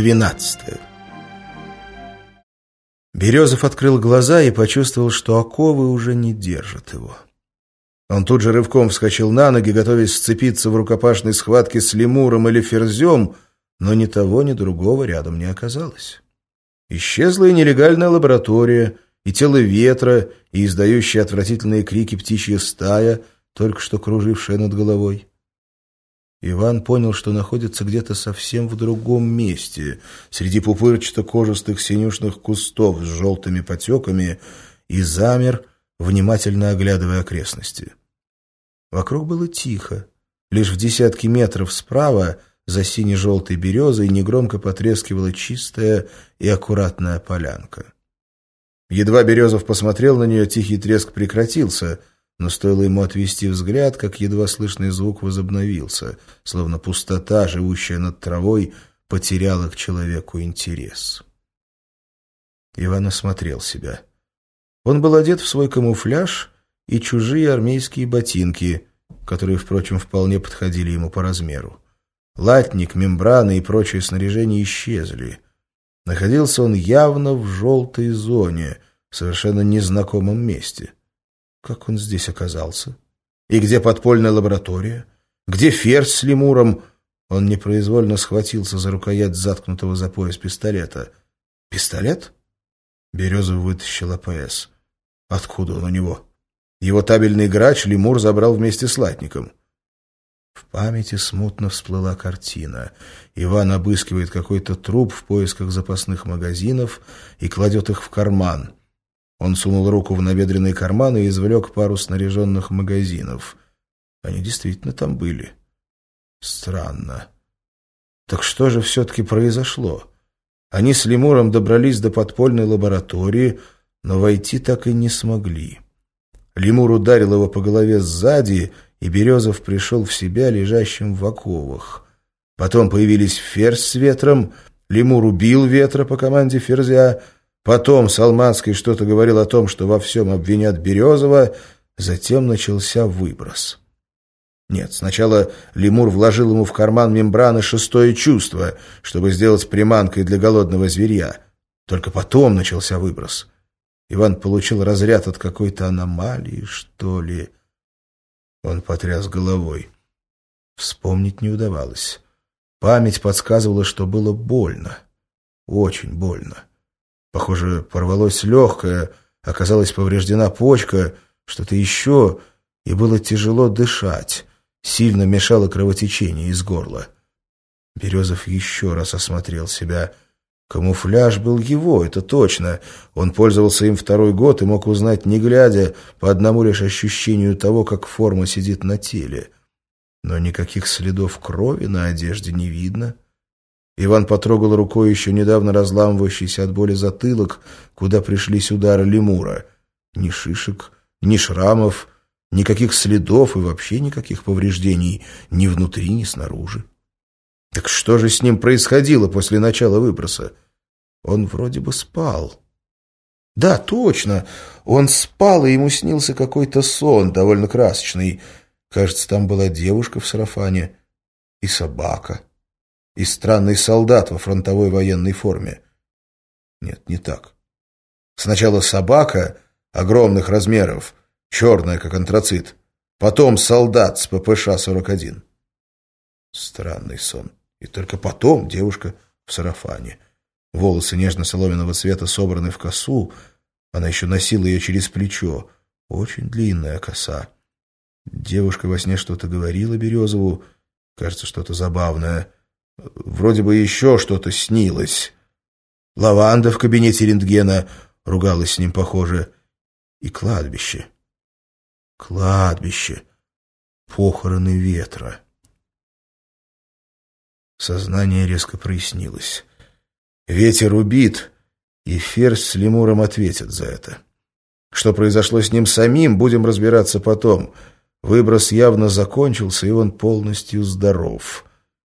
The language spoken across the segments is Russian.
Двенадцатое. Березов открыл глаза и почувствовал, что оковы уже не держат его. Он тут же рывком вскочил на ноги, готовясь сцепиться в рукопашной схватке с лемуром или ферзем, но ни того, ни другого рядом не оказалось. Исчезла и нелегальная лаборатория, и тело ветра, и издающая отвратительные крики птичья стая, только что кружившая над головой. Иван понял, что находится где-то совсем в другом месте, среди пупырчато-кожистых синюшных кустов с желтыми потеками, и замер, внимательно оглядывая окрестности. Вокруг было тихо. Лишь в десятки метров справа, за сине-желтой березой, негромко потрескивала чистая и аккуратная полянка. Едва Березов посмотрел на нее, тихий треск прекратился — но стоило ему отвести взгляд, как едва слышный звук возобновился, словно пустота, живущая над травой, потеряла к человеку интерес. Иван осмотрел себя. Он был одет в свой камуфляж и чужие армейские ботинки, которые, впрочем, вполне подходили ему по размеру. Латник, мембраны и прочее снаряжение исчезли. Находился он явно в желтой зоне, в совершенно незнакомом месте — как он здесь оказался? И где подпольная лаборатория? Где Ферзь с лемуром? Он непроизвольно схватился за рукоять заткнутого за пояс пистолета. Пистолет? Березов вытащил АПС. Откуда он у него? Его табельный грач лемур забрал вместе с латником. В памяти смутно всплыла картина. Иван обыскивает какой-то труп в поисках запасных магазинов и кладет их в карман. Он сунул руку в набедренный карман и извлек пару снаряженных магазинов. Они действительно там были. Странно. Так что же все-таки произошло? Они с Лемуром добрались до подпольной лаборатории, но войти так и не смогли. Лемур ударил его по голове сзади, и Березов пришел в себя лежащим в оковах. Потом появились ферзь с ветром, Лемур убил ветра по команде ферзя — Потом Салманский что-то говорил о том, что во всем обвинят Березова, затем начался выброс. Нет, сначала лемур вложил ему в карман мембраны шестое чувство, чтобы сделать приманкой для голодного зверя. Только потом начался выброс. Иван получил разряд от какой-то аномалии, что ли. Он потряс головой. Вспомнить не удавалось. Память подсказывала, что было больно. Очень больно. Похоже, порвалось легкое, оказалась повреждена почка, что-то еще, и было тяжело дышать. Сильно мешало кровотечение из горла. Березов еще раз осмотрел себя. Камуфляж был его, это точно. Он пользовался им второй год и мог узнать, не глядя, по одному лишь ощущению того, как форма сидит на теле. Но никаких следов крови на одежде не видно. Иван потрогал рукой еще недавно разламывающийся от боли затылок, куда пришлись удары лемура. Ни шишек, ни шрамов, никаких следов и вообще никаких повреждений ни внутри, ни снаружи. Так что же с ним происходило после начала выброса? Он вроде бы спал. Да, точно, он спал, и ему снился какой-то сон, довольно красочный. Кажется, там была девушка в сарафане и собака и странный солдат во фронтовой военной форме. Нет, не так. Сначала собака огромных размеров, черная, как антрацит. Потом солдат с ППШ-41. Странный сон. И только потом девушка в сарафане. Волосы нежно-соломенного цвета собраны в косу. Она еще носила ее через плечо. Очень длинная коса. Девушка во сне что-то говорила Березову. Кажется, что-то забавное. Вроде бы еще что-то снилось. Лаванда в кабинете рентгена ругалась с ним, похоже. И кладбище. Кладбище. Похороны ветра. Сознание резко прояснилось. Ветер убит, и Ферзь с Лемуром ответят за это. Что произошло с ним самим, будем разбираться потом. Выброс явно закончился, и он полностью здоров.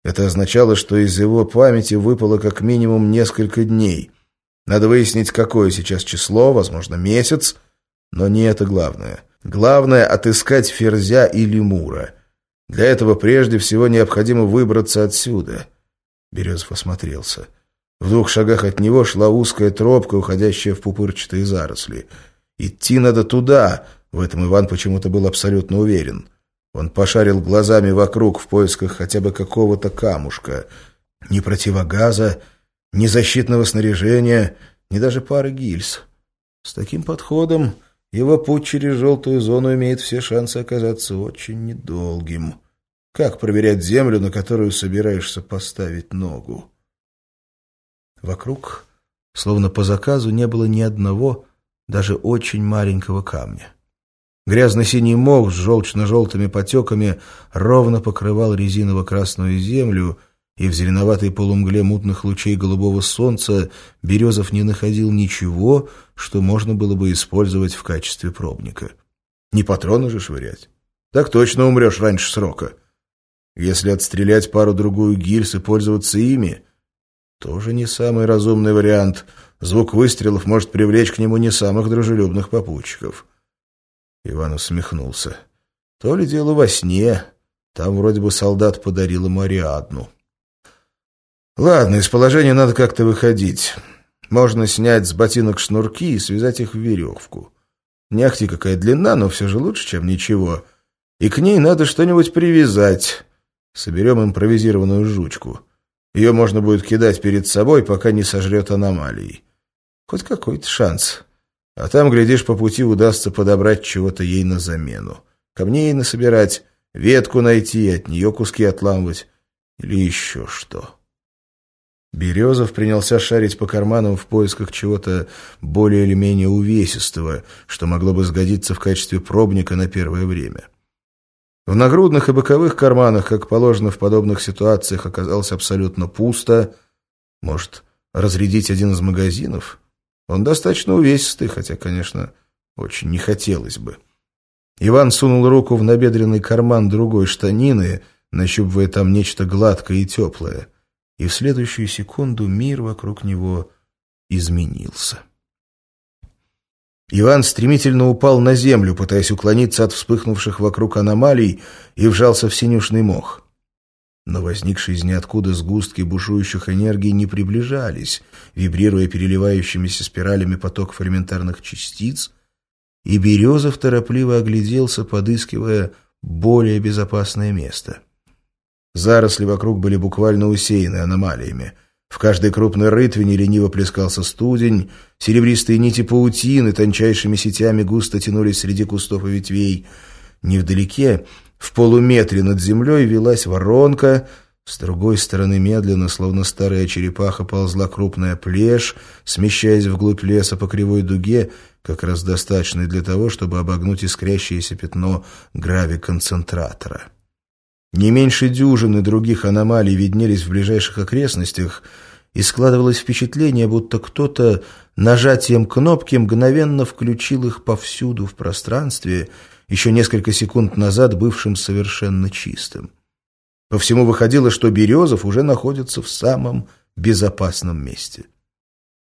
Это означало, что из его памяти выпало как минимум несколько дней. Надо выяснить, какое сейчас число, возможно, месяц, но не это главное. Главное — отыскать Ферзя и Лемура. Для этого прежде всего необходимо выбраться отсюда. Березов осмотрелся. В двух шагах от него шла узкая тропка, уходящая в пупырчатые заросли. Идти надо туда, в этом Иван почему-то был абсолютно уверен. Он пошарил глазами вокруг в поисках хотя бы какого-то камушка. Ни противогаза, ни защитного снаряжения, ни даже пары гильз. С таким подходом его путь через желтую зону имеет все шансы оказаться очень недолгим. Как проверять землю, на которую собираешься поставить ногу? Вокруг, словно по заказу, не было ни одного, даже очень маленького камня. Грязно-синий мох с желчно-желтыми потеками ровно покрывал резиново-красную землю, и в зеленоватой полумгле мутных лучей голубого солнца Березов не находил ничего, что можно было бы использовать в качестве пробника. Не патроны же швырять. Так точно умрешь раньше срока. Если отстрелять пару-другую гильз и пользоваться ими, тоже не самый разумный вариант. Звук выстрелов может привлечь к нему не самых дружелюбных попутчиков. Иван усмехнулся. То ли дело во сне. Там вроде бы солдат подарил ему Ариадну. Ладно, из положения надо как-то выходить. Можно снять с ботинок шнурки и связать их в веревку. Не ахти какая длина, но все же лучше, чем ничего. И к ней надо что-нибудь привязать. Соберем импровизированную жучку. Ее можно будет кидать перед собой, пока не сожрет аномалии. Хоть какой-то шанс. А там, глядишь, по пути удастся подобрать чего-то ей на замену. Камней насобирать, ветку найти, от нее куски отламывать или еще что. Березов принялся шарить по карманам в поисках чего-то более или менее увесистого, что могло бы сгодиться в качестве пробника на первое время. В нагрудных и боковых карманах, как положено в подобных ситуациях, оказалось абсолютно пусто. Может, разрядить один из магазинов? Он достаточно увесистый, хотя, конечно, очень не хотелось бы. Иван сунул руку в набедренный карман другой штанины, нащупывая там нечто гладкое и теплое. И в следующую секунду мир вокруг него изменился. Иван стремительно упал на землю, пытаясь уклониться от вспыхнувших вокруг аномалий, и вжался в синюшный мох. Но возникшие из ниоткуда сгустки бушующих энергий не приближались, вибрируя переливающимися спиралями поток фрагментарных частиц, и Березов торопливо огляделся, подыскивая более безопасное место. Заросли вокруг были буквально усеяны аномалиями. В каждой крупной рытвине лениво плескался студень, серебристые нити паутины тончайшими сетями густо тянулись среди кустов и ветвей. Невдалеке в полуметре над землей велась воронка, с другой стороны медленно, словно старая черепаха, ползла крупная плешь, смещаясь вглубь леса по кривой дуге, как раз достаточной для того, чтобы обогнуть искрящееся пятно гравиконцентратора. Не меньше дюжины других аномалий виднелись в ближайших окрестностях, и складывалось впечатление, будто кто-то нажатием кнопки мгновенно включил их повсюду в пространстве — еще несколько секунд назад бывшим совершенно чистым. По всему выходило, что Березов уже находится в самом безопасном месте.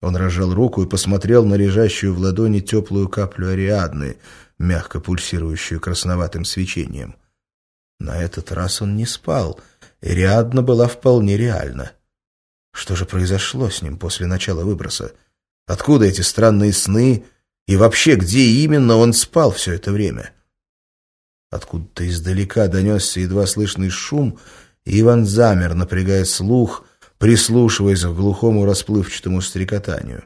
Он разжал руку и посмотрел на лежащую в ладони теплую каплю Ариадны, мягко пульсирующую красноватым свечением. На этот раз он не спал. Ариадна была вполне реальна. Что же произошло с ним после начала выброса? Откуда эти странные сны? И вообще, где именно он спал все это время? — Откуда-то издалека донесся едва слышный шум, и Иван замер, напрягая слух, прислушиваясь к глухому расплывчатому стрекотанию.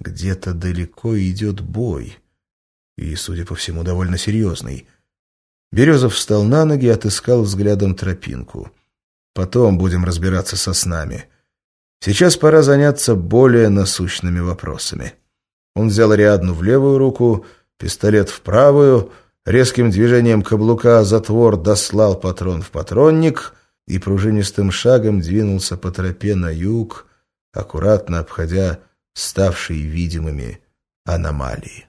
Где-то далеко идет бой, и, судя по всему, довольно серьезный. Березов встал на ноги и отыскал взглядом тропинку. Потом будем разбираться со снами. Сейчас пора заняться более насущными вопросами. Он взял Ариадну в левую руку, пистолет в правую — Резким движением каблука затвор дослал патрон в патронник и пружинистым шагом двинулся по тропе на юг, аккуратно обходя ставшие видимыми аномалии.